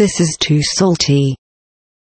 This is too salty.